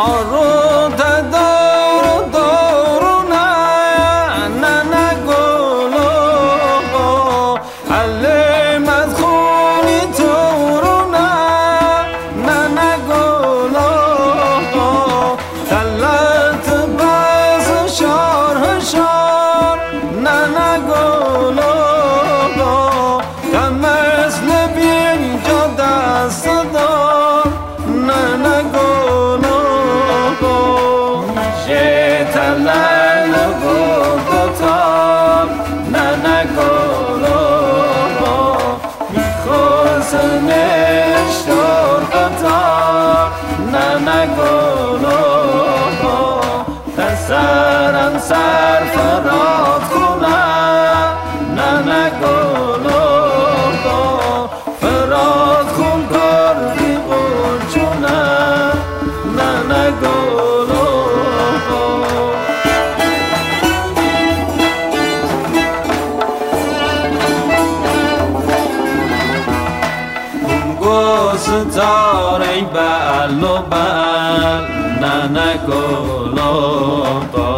और रो سر فراد کنم نه نه گلو فراد خون کردی قرچونه نه نه گلو ستاره ای بل و بل نه نه گلوبا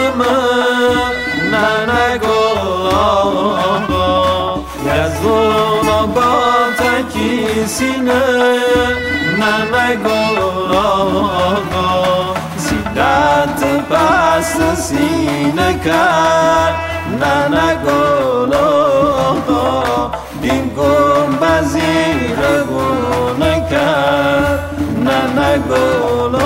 sine na mego sidat pas sine ka na na go dim gom bazir go na ka na na go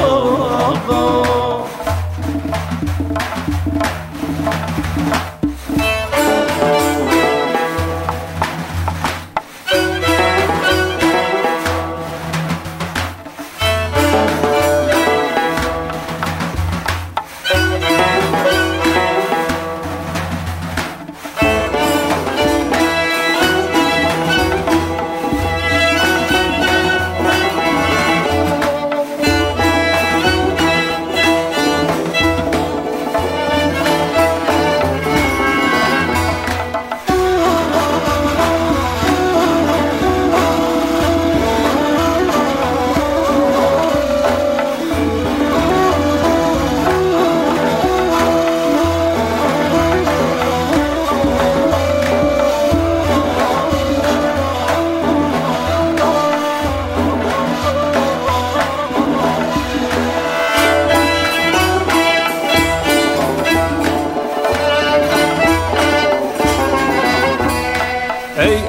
ای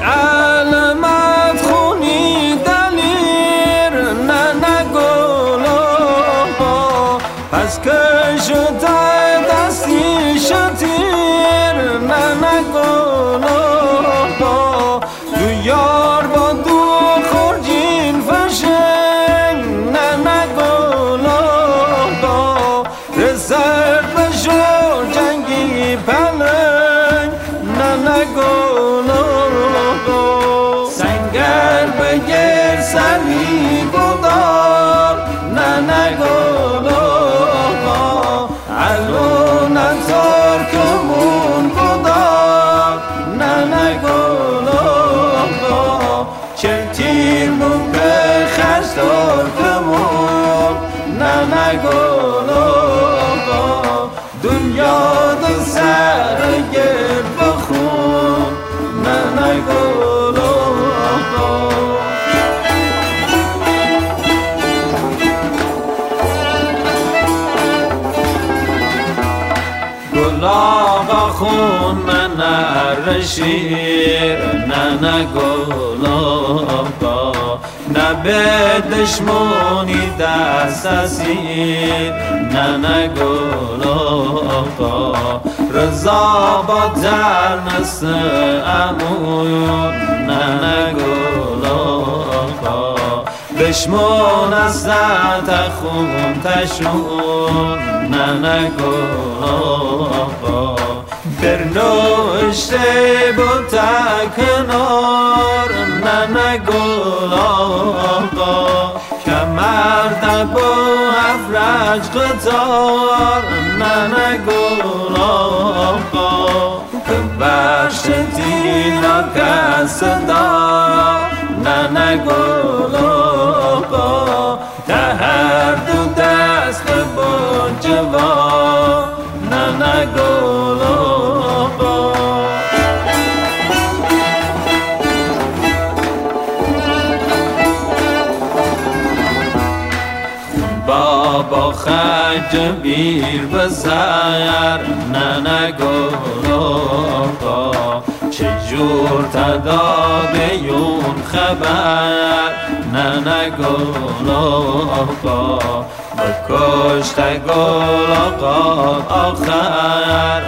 گلاغ خون من شیر نه نه گلاغا نه به دشمونی دست اسیر نه نه گلاغا رضا با جرنس امون نه نه چشمون از خون تشون نه گل برنوشته با کنار آقا کمر دبا افرج قطار آقا بخش دینا کسدا نه گل خج بیر بزر نه گروگا چجور تدابیون خبر نه گروگا بکشت گل آقا آخر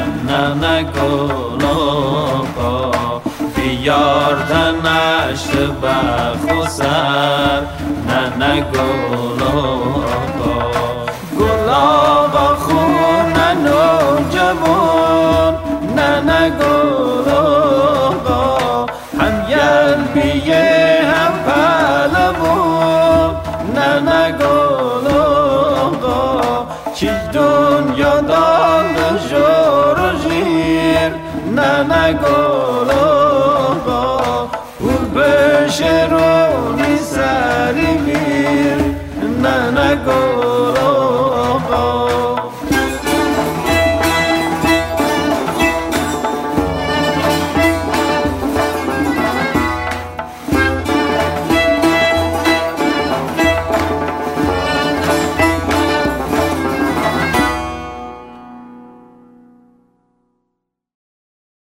نه گروگا بیار تنشت بخوسر نه گروگا قلوبا وبشروني سالمين إننا